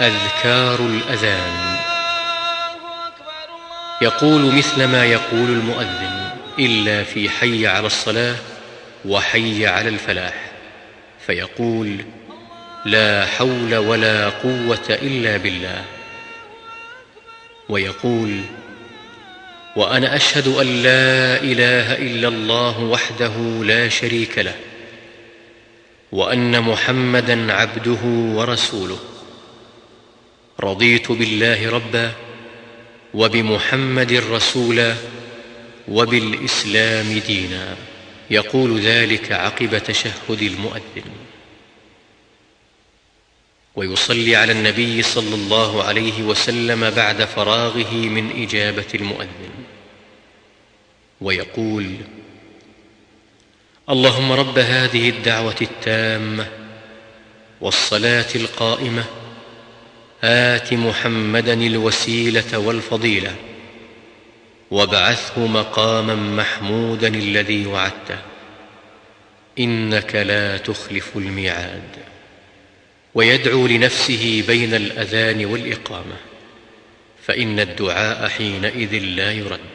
أذكار الأذان. يقول مثل ما يقول المؤذن إلا في حي على الصلاة وحي على الفلاح. فيقول لا حول ولا قوة إلا بالله. ويقول وأنا أشهد أن لا إله إلا الله وحده لا شريك له وأن محمدا عبده ورسوله. رضيت بالله ربا وبمحمد رسولا وبالإسلام دينا. يقول ذلك عقب تشهد المؤذن. ويصلي على النبي صلى الله عليه وسلم بعد فراغه من إجابة المؤذن. ويقول اللهم رب هذه الدعوة التامة والصلاة القائمة آت محمدا الوسيلة والفضيلة وابعثه مقاما محمودا الذي وعدته. إنك لا تخلف الميعاد. ويدعو لنفسه بين الأذان والإقامة فإن الدعاء حينئذ لا يرد.